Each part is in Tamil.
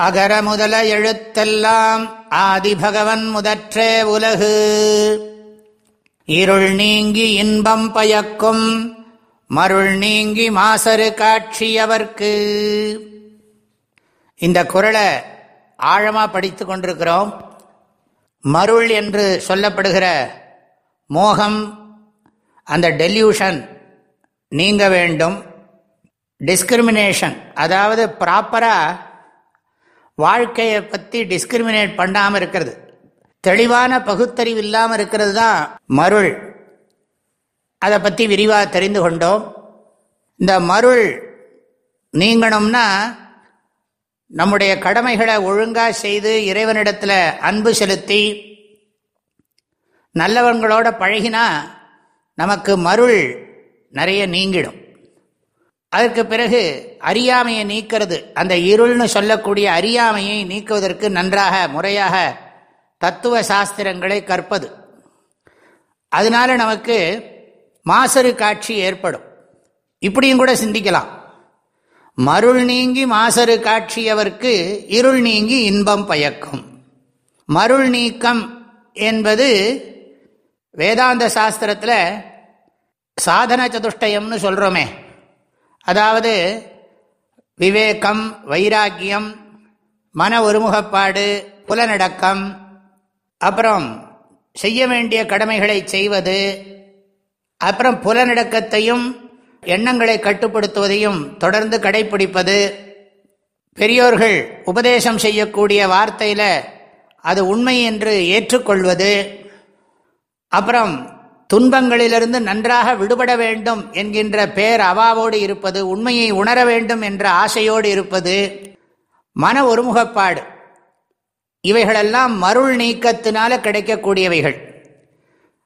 அகர முதல எழுத்தெல்லாம் ஆதிபகவன் முதற்றே உலகு. இருள் நீங்கி இன்பம் பயக்கும் மருள் நீங்கி மாசரு காட்சியவர்க்கு. இந்த குரலை ஆழமாக படித்து கொண்டிருக்கிறோம். மருள் என்று சொல்லப்படுகிற மோகம் அந்த டெல்யூஷன் நீங்க வேண்டும். டிஸ்கிரிமினேஷன் அதாவது ப்ராப்பராக வாழ்க்கையை பற்றி டிஸ்கிரிமினேட் பண்ணாமல் இருக்கிறது. தெளிவான பகுத்தறிவு இல்லாமல் இருக்கிறது தான் மருள். அதை பற்றி விரிவாக தெரிந்து கொண்டோம். இந்த மருள் நீங்கணும்னா நம்முடைய கடமைகளை ஒழுங்காக செய்து இறைவனிடத்தில் அன்பு செலுத்தி நல்லவங்களோட பழகினா நமக்கு மருள் நிறைய நீங்கிடும். அதற்கு பிறகு அறியாமையை நீக்கிறது. அந்த இருள்னு சொல்லக்கூடிய அறியாமையை நீக்குவதற்கு நன்றாக முறையாக தத்துவ சாஸ்திரங்களை கற்பது. அதனால நமக்கு மாசரு காட்சி ஏற்படும். இப்படியும் கூட சிந்திக்கலாம். மருள் நீங்கி மாசரு காட்சியவர்க்கு இருள் நீங்கி இன்பம் பயக்கும். மருள் நீக்கம் என்பது வேதாந்த சாஸ்திரத்தில் சாதன சதுஷ்டயம்னு சொல்கிறோமே அதாவது விவேகம் வைராக்கியம் மன ஒருமுகப்பாடு புலநடக்கம் அப்புறம் செய்ய வேண்டிய கடமைகளை செய்வது அப்புறம் புலநடக்கத்தையும் எண்ணங்களை கட்டுப்படுத்துவதையும் தொடர்ந்து கடைபிடிப்பது பெரியோர்கள் உபதேசம் செய்யக்கூடிய வார்த்தையில் அது உண்மை என்று ஏற்றுக்கொள்வது. அப்புறம் துன்பங்களிலிருந்து நன்றாக விடுபட வேண்டும் என்கின்ற பேர் அவாவோடு இருப்பது உண்மையை உணர வேண்டும் என்ற ஆசையோடு இருப்பது மன ஒருமுகப்பாடு. இவைகளெல்லாம் மருள் நீக்கத்தினால கிடைக்கக்கூடியவைகள்.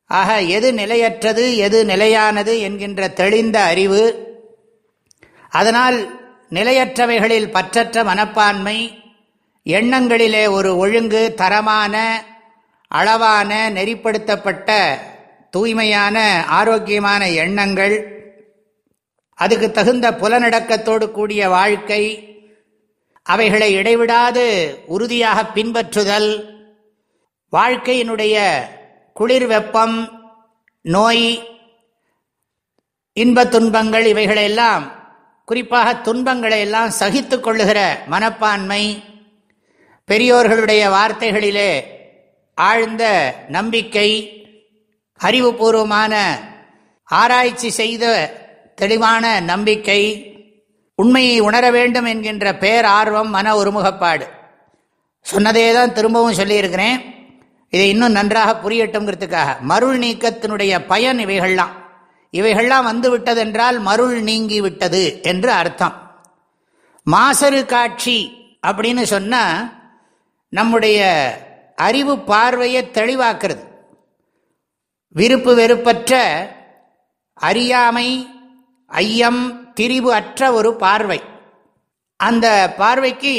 ஆக எது நிலையற்றது எது நிலையானது என்கின்ற தெளிந்த அறிவு அதனால் நிலையற்றவைகளில் பற்றற்ற மனப்பான்மை எண்ணங்களிலே ஒரு ஒழுங்கு தரமான அளவான நெறிப்படுத்தப்பட்ட தூய்மையான ஆரோக்கியமான எண்ணங்கள் அதுக்கு தகுந்த புலநடக்கத்தோடு கூடிய வாழ்க்கை அவைகளை இடைவிடாது உறுதியாக பின்பற்றுதல் வாழ்க்கையினுடைய குளிர் வெப்பம் நோய் இன்ப துன்பங்கள் இவைகளையெல்லாம் குறிப்பாக துன்பங்களை எல்லாம் சகித்து கொள்ளுகிற மனப்பான்மை பெரியோர்களுடைய வார்த்தைகளிலே ஆழ்ந்த நம்பிக்கை அறிவுபூர்வமான ஆராய்ச்சி செய்த தெளிவான நம்பிக்கை உண்மையை உணர வேண்டும் என்கின்ற பேரார்வம் மன ஒருமுகப்பாடு. சொன்னதே தான் திரும்பவும் சொல்லியிருக்கிறேன். இதை இன்னும் நன்றாக புரியட்டும்ங்கிறதுக்காக. மருள் நீக்கத்தினுடைய பயன் இவைகள்லாம். இவைகள்லாம் வந்து விட்டதென்றால் மருள் நீங்கி விட்டது என்று அர்த்தம். மாசரு காட்சி அப்படின்னு சொன்னால் நம்முடைய அறிவு பார்வையை தெளிவாக்குறது. விருப்பு வெறுப்பற்ற அறியாமை ஐயம் திரிவு அற்ற ஒரு பார்வை. அந்த பார்வைக்கு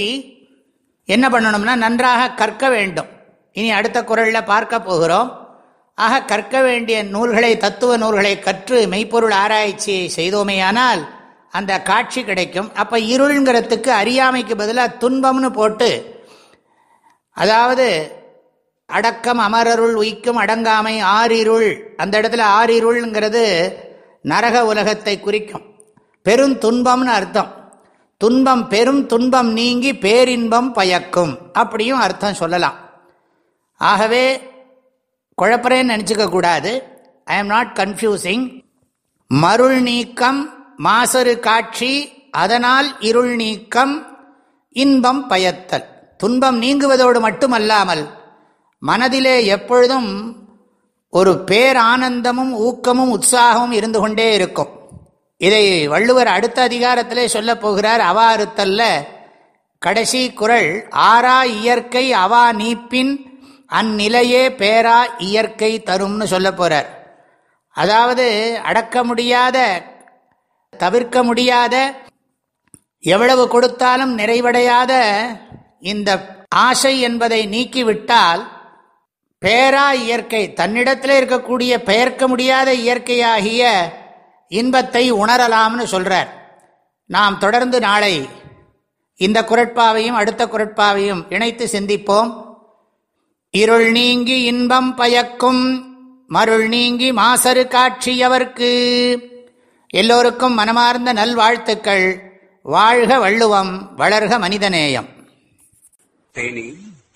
என்ன பண்ணணும்னா நன்றாக கற்க வேண்டும். இனி அடுத்த குரலில் பார்க்க போகிறோம். ஆக கற்க வேண்டிய நூல்களை தத்துவ நூல்களை கற்று மெய்ப்பொருள் ஆராய்ச்சியை செய்தோமேயானால் அந்த காட்சி கிடைக்கும். அப்போ இருள்ங்கிறதுக்கு அறியாமைக்கு பதிலாக துன்பம்னு போட்டு அதாவது அடக்கம் அமரருள் உயிக்கும் அடங்காமை ஆறிருள். அந்த இடத்துல ஆறிருள்ங்கிறது நரக உலகத்தை குறிக்கும். பெரும் துன்பம்னு அர்த்தம். துன்பம் பெரும் துன்பம் நீங்கி பேரின்பம் பயக்கும். அப்படியும் அர்த்தம் சொல்லலாம். ஆகவே குழப்பறேன்னு நினச்சிக்க கூடாது. ஐ எம் நாட் கன்ஃபியூசிங் மருள் நீக்கம் மாசரு காட்சி அதனால் இருள் நீக்கம் இன்பம் பயத்தல். துன்பம் நீங்குவதோடு மட்டுமல்லாமல் மனதிலே எப்பொழுதும் ஒரு பேரானந்தமும் ஊக்கமும் உற்சாகமும் இருந்து கொண்டே இருக்கும். இதை வள்ளுவர் அடுத்த அதிகாரத்திலே சொல்ல போகிறார். அவா அறுத்தல்ல. கடைசி குரல் ஆறா இயற்கை அவா நீப்பின் அந்நிலையே பேரா இயற்கை தரும்னு சொல்ல போகிறார் அதாவது அடக்க முடியாத தவிர்க்க முடியாத எவ்வளவு கொடுத்தாலும் நிறைவடையாத இந்த ஆசை என்பதை நீக்கிவிட்டால் பேரா இயற்கை. தன்னிடத்தில் இருக்கக்கூடிய பெயர்க்க முடியாத இயற்கையாகிய இன்பத்தை உணரலாம்னு சொல்றார். நாம் தொடர்ந்து நாளை இந்த குரட்பாவையும் அடுத்த குரட்பாவையும் இணைத்து சிந்திப்போம். இருள் நீங்கி இன்பம் பயக்கும் மருள் நீங்கி மாசரு காட்சியவர்க்கு எல்லோருக்கும் மனமார்ந்த நல்வாழ்த்துக்கள். வாழ்க வள்ளுவம் வளர்க மனிதநேயம். தேனி.